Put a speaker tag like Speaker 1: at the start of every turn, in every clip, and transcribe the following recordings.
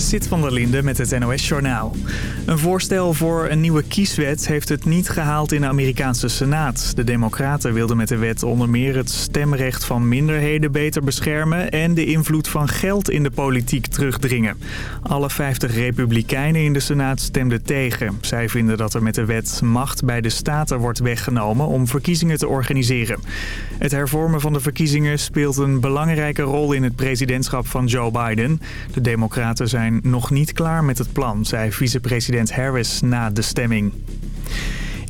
Speaker 1: Zit van der Linde met het NOS-journaal. Een voorstel voor een nieuwe kieswet heeft het niet gehaald in de Amerikaanse Senaat. De democraten wilden met de wet onder meer het stemrecht van minderheden beter beschermen... en de invloed van geld in de politiek terugdringen. Alle 50 republikeinen in de Senaat stemden tegen. Zij vinden dat er met de wet macht bij de staten wordt weggenomen om verkiezingen te organiseren. Het hervormen van de verkiezingen speelt een belangrijke rol in het presidentschap van Joe Biden. De democraten zijn nog niet klaar met het plan, zei vicepresident Harris na de stemming.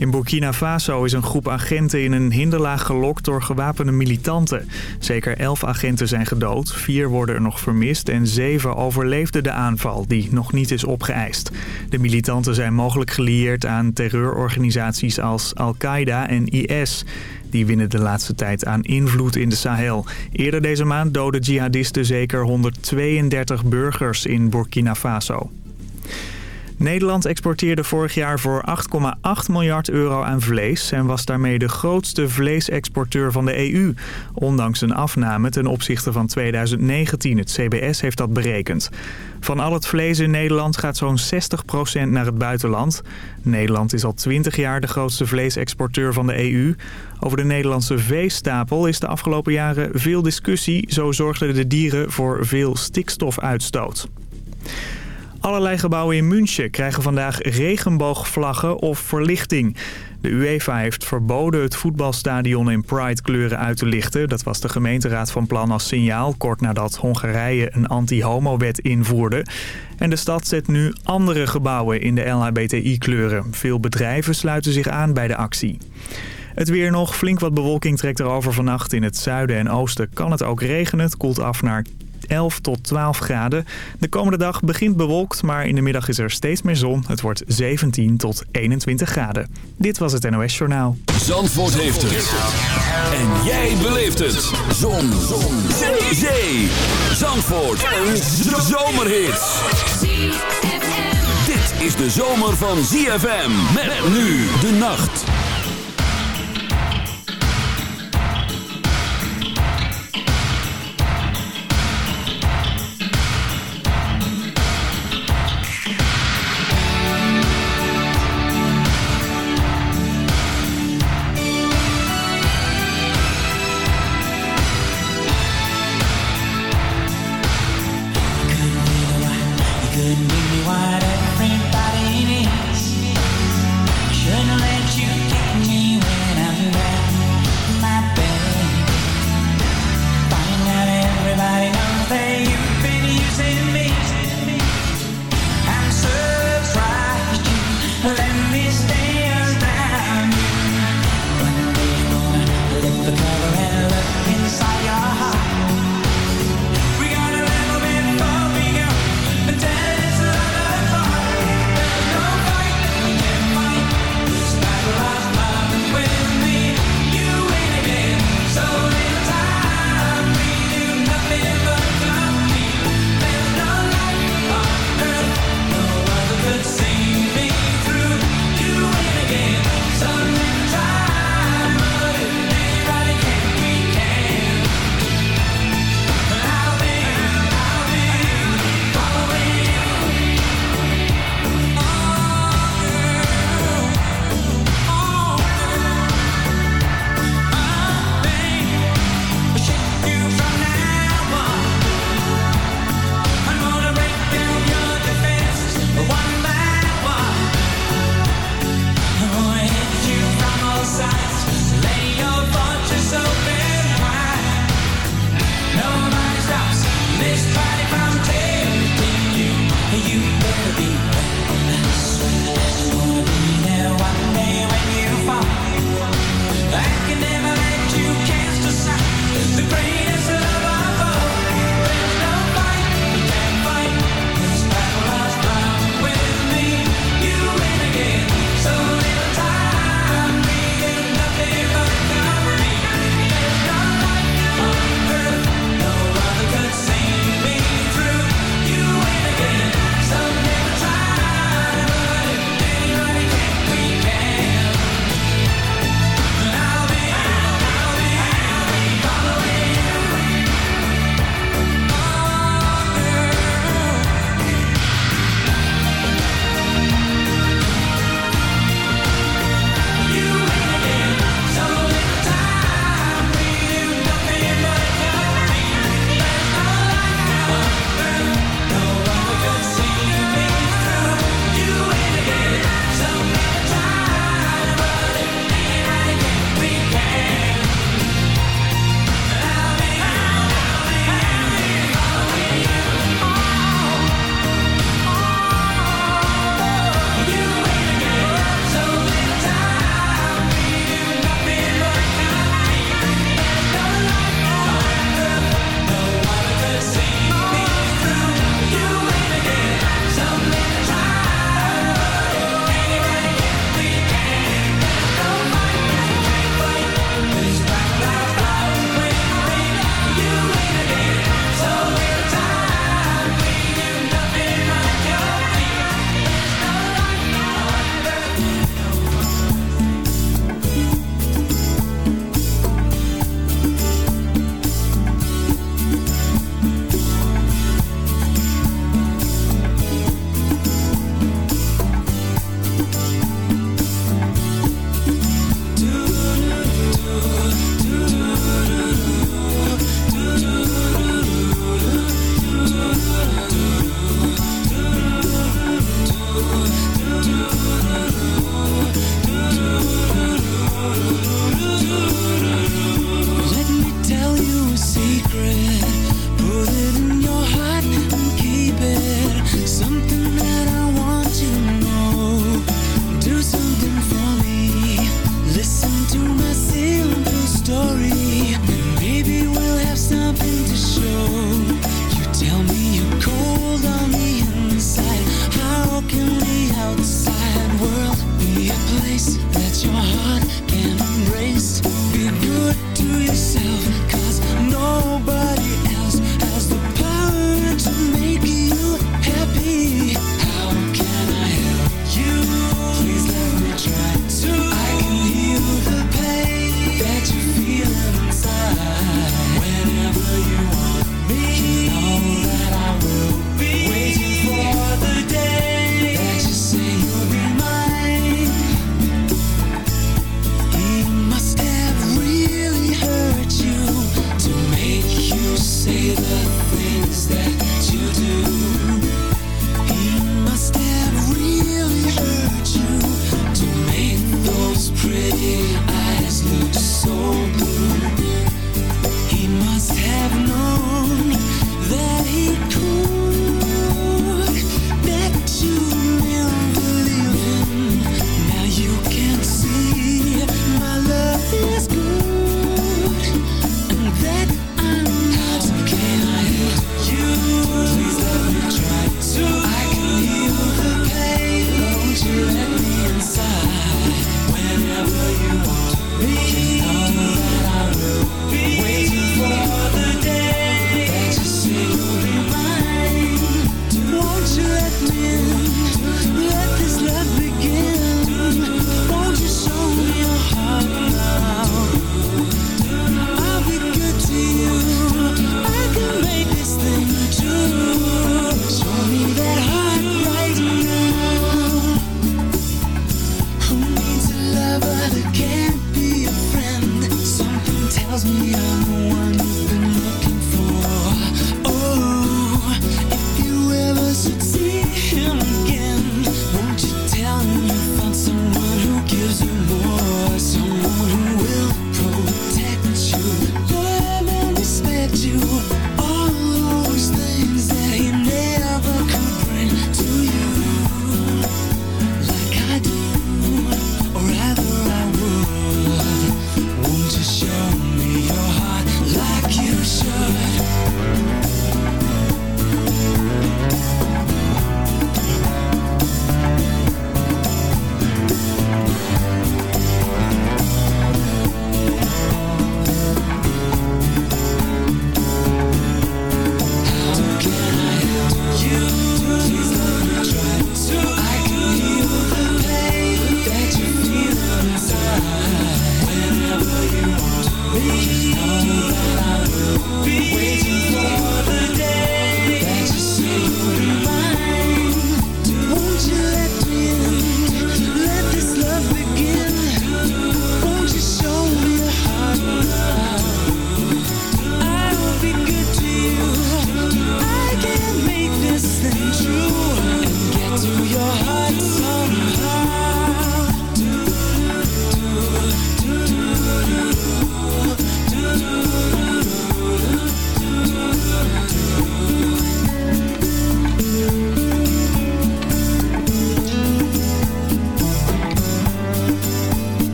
Speaker 1: In Burkina Faso is een groep agenten in een hinderlaag gelokt door gewapende militanten. Zeker elf agenten zijn gedood, vier worden er nog vermist en zeven overleefden de aanval die nog niet is opgeëist. De militanten zijn mogelijk gelieerd aan terreurorganisaties als Al-Qaeda en IS. Die winnen de laatste tijd aan invloed in de Sahel. Eerder deze maand doden jihadisten zeker 132 burgers in Burkina Faso. Nederland exporteerde vorig jaar voor 8,8 miljard euro aan vlees... en was daarmee de grootste vleesexporteur van de EU. Ondanks een afname ten opzichte van 2019. Het CBS heeft dat berekend. Van al het vlees in Nederland gaat zo'n 60% naar het buitenland. Nederland is al 20 jaar de grootste vleesexporteur van de EU. Over de Nederlandse veestapel is de afgelopen jaren veel discussie. Zo zorgden de dieren voor veel stikstofuitstoot. Allerlei gebouwen in München krijgen vandaag regenboogvlaggen of verlichting. De UEFA heeft verboden het voetbalstadion in Pride-kleuren uit te lichten. Dat was de gemeenteraad van plan als signaal... kort nadat Hongarije een anti-homo-wet invoerde. En de stad zet nu andere gebouwen in de LHBTI-kleuren. Veel bedrijven sluiten zich aan bij de actie. Het weer nog. Flink wat bewolking trekt erover vannacht. In het zuiden en oosten kan het ook regenen. Het koelt af naar 11 tot 12 graden. De komende dag begint bewolkt, maar in de middag is er steeds meer zon. Het wordt 17 tot 21 graden. Dit was het NOS Journaal.
Speaker 2: Zandvoort heeft het. En jij beleeft het. Zon. zon. Zee. Zandvoort. Een zomerhit. Dit is de zomer van ZFM. Met nu de nacht.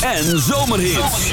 Speaker 3: En Zomerhits.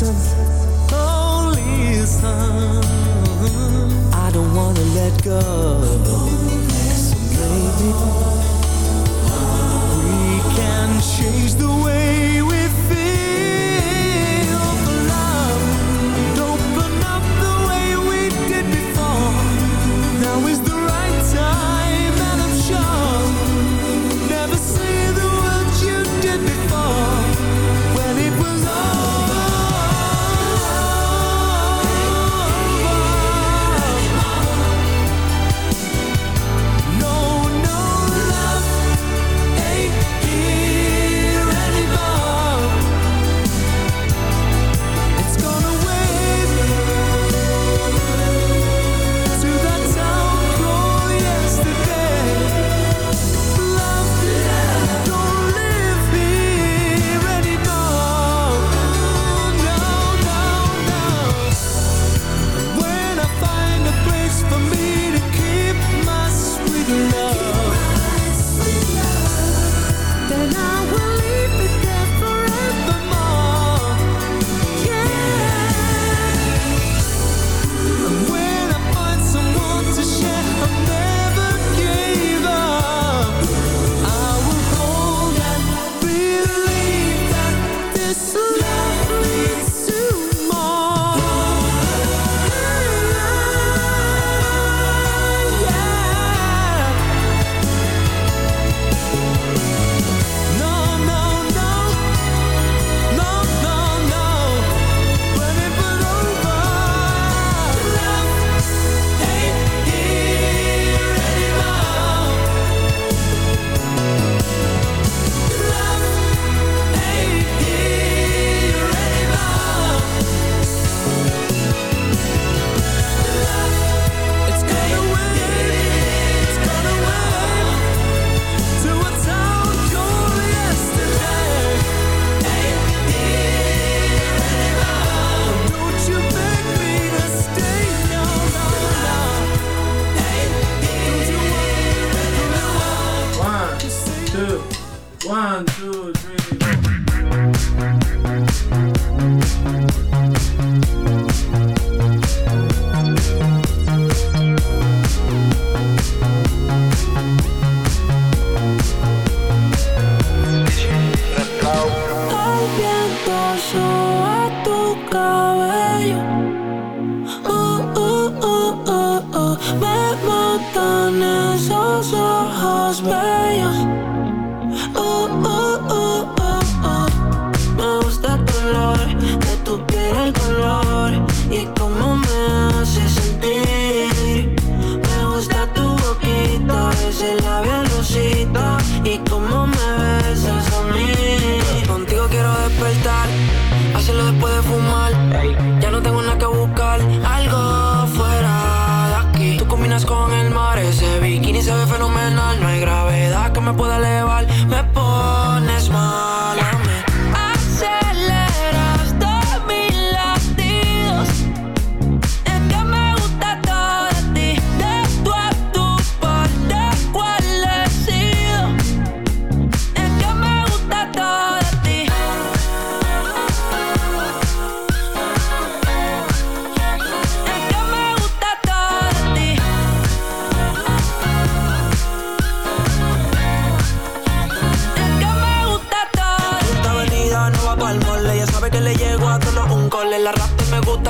Speaker 4: listen, oh listen. I don't wanna let go.
Speaker 5: So maybe we can change the way we feel.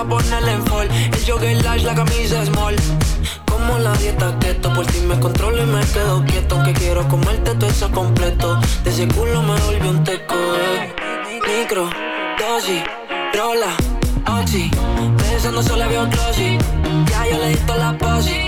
Speaker 5: Ponerle en fall. El jogger large, la camisa small. Como la dieta keto, por si me controlo y me quedo quieto. Aunque quiero comerte todo eso completo. De ese culo me volvió un teco, eh. Micro, dosis, rola, oxi. Pensando solo había un Ya yo le di toda la posi.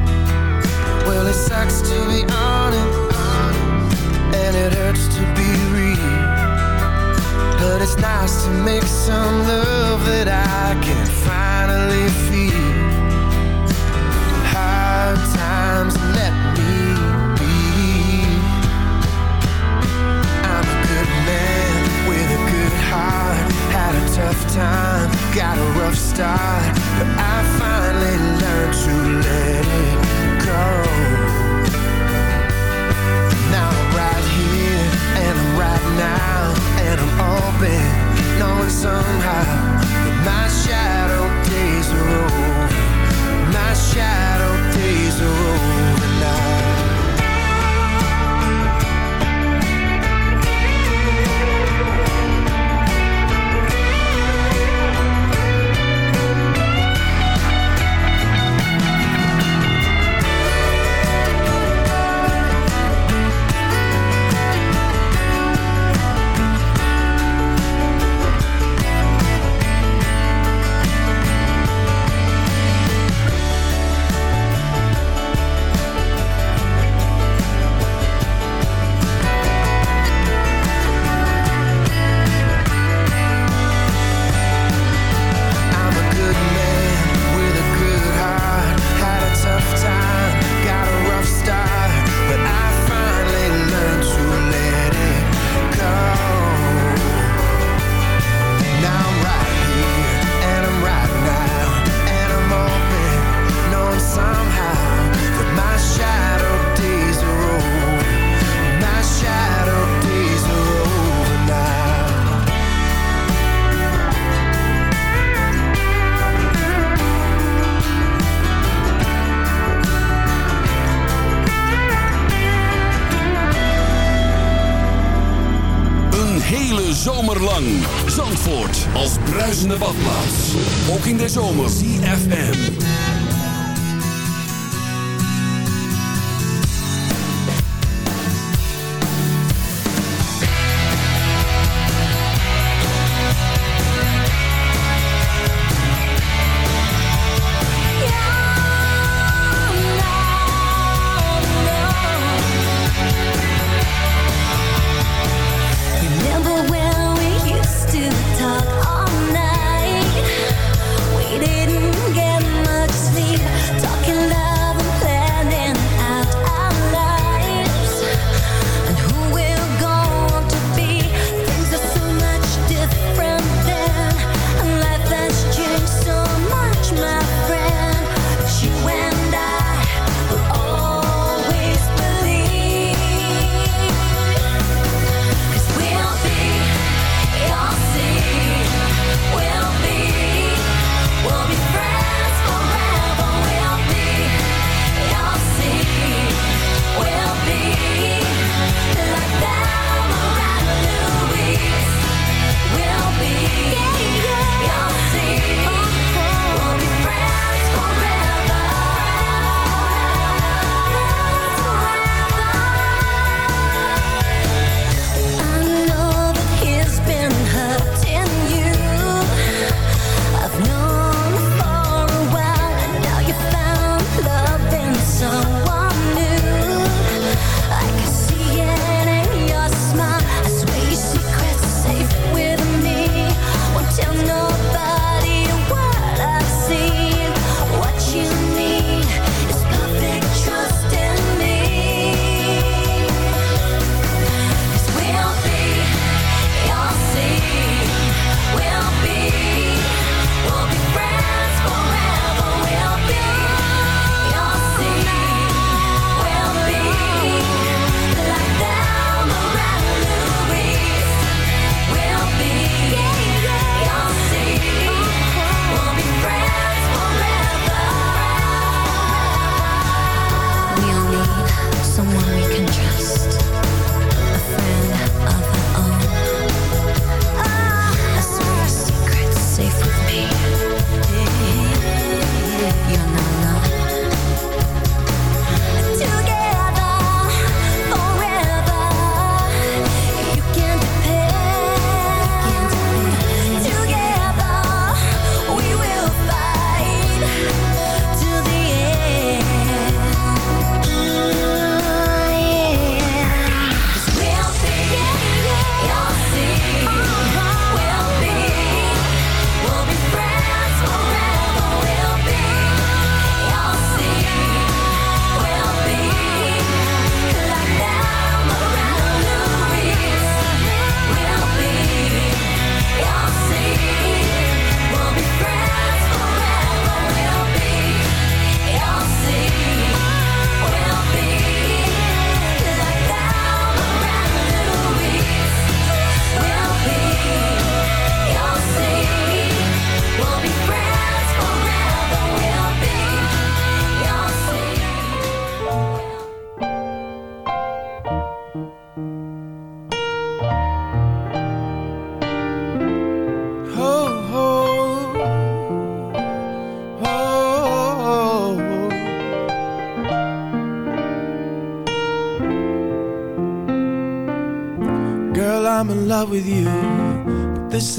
Speaker 6: Well, it sucks to be honest, and it hurts to be real. But it's nice to make some love that I can finally feel. Hard times let me be. I'm a good man with a good heart. Had a tough time, got a rough start, but I finally learned to let it now and I'm open, knowing somehow that my shadow days are over. My shadow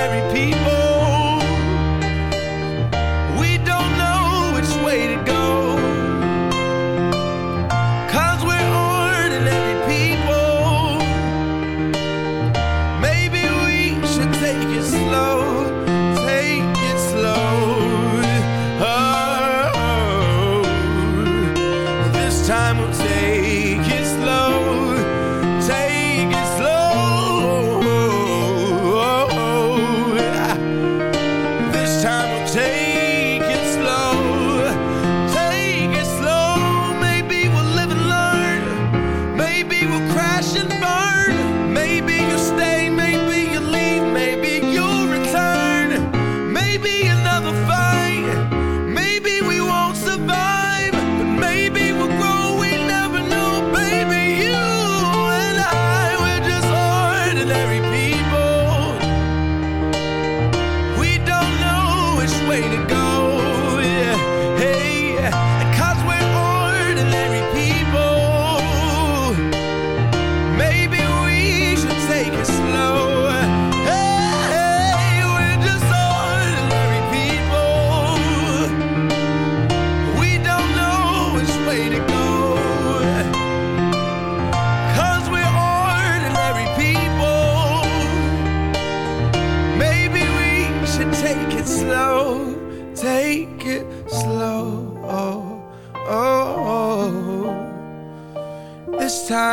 Speaker 6: ordinary people. We don't know which way to go. Cause we're ordinary people. Maybe we should take it slow. Take it slow. Oh, this time we'll take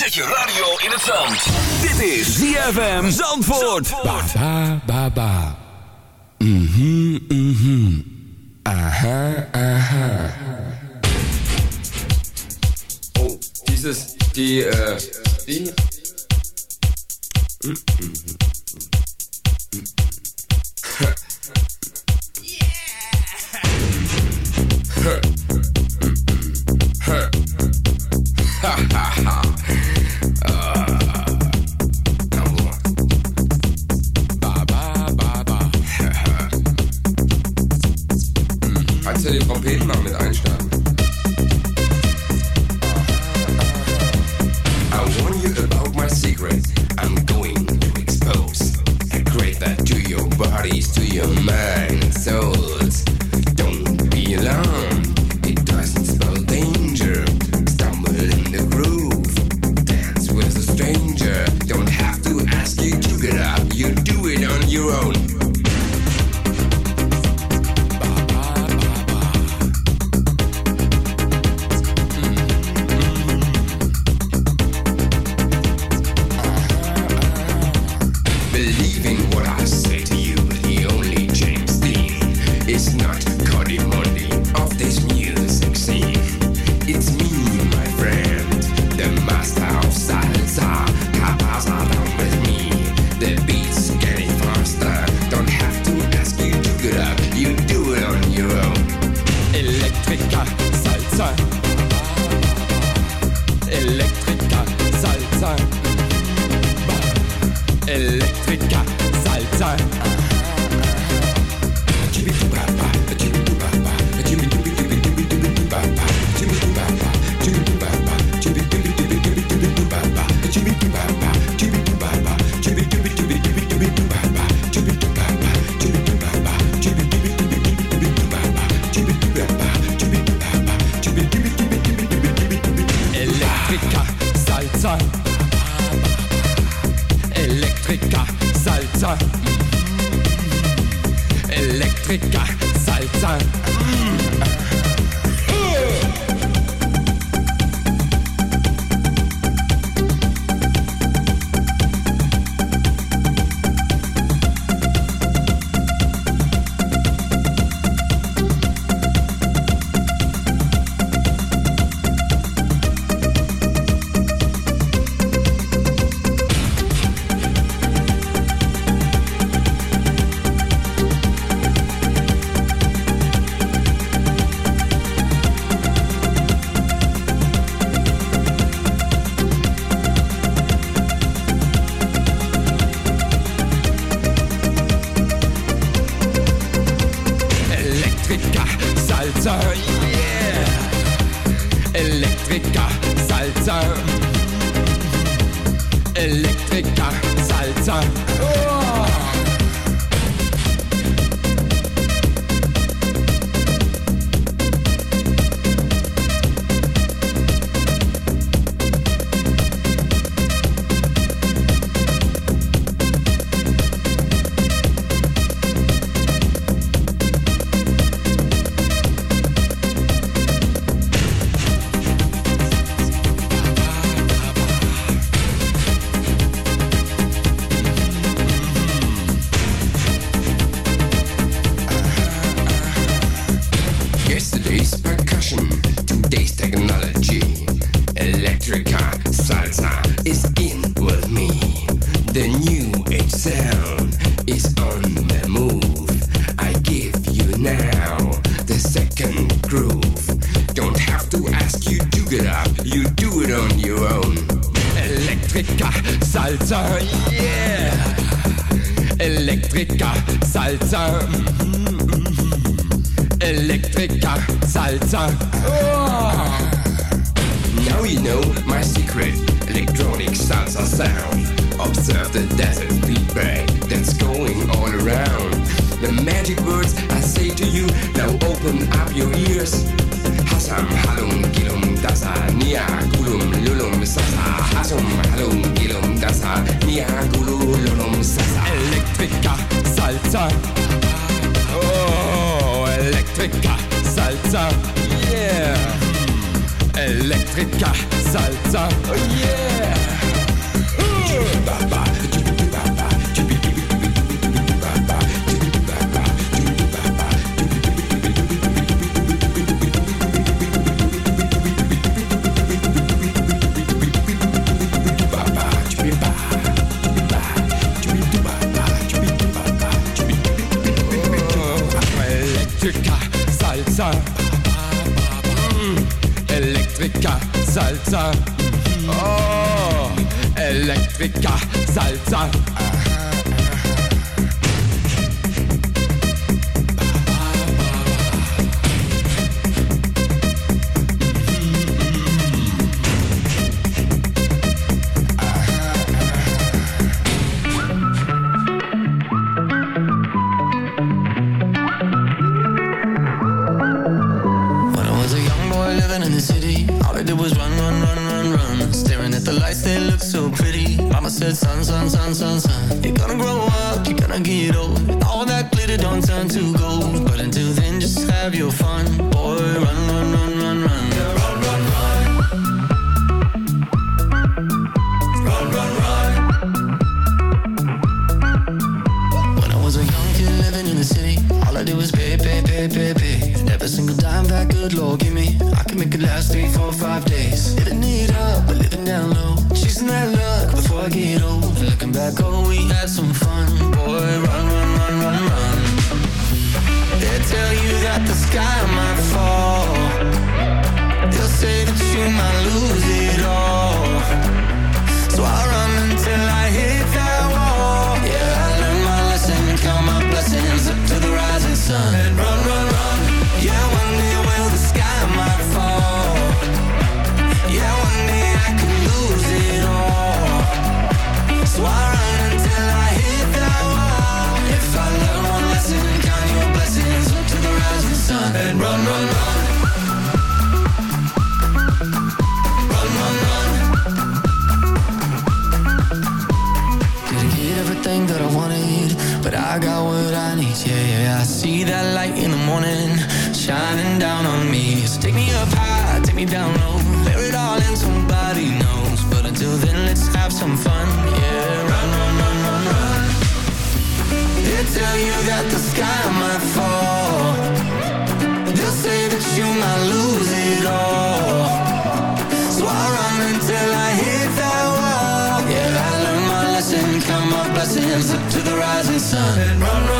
Speaker 2: Zet je radio in het zand. Dit is ZFM Zandvoort.
Speaker 7: Ba ba ba ba. Mhm mhm. Aha aha. Oh, dieses die die Salsa. Mhm, mhm, mhm. Elektriker, Salzer. 哎。you
Speaker 8: that the sky might fall. They'll say that you might lose it all. So i run until I hit that wall. Yeah, I learned my lesson, count my blessings Up to the rising sun. And run, run.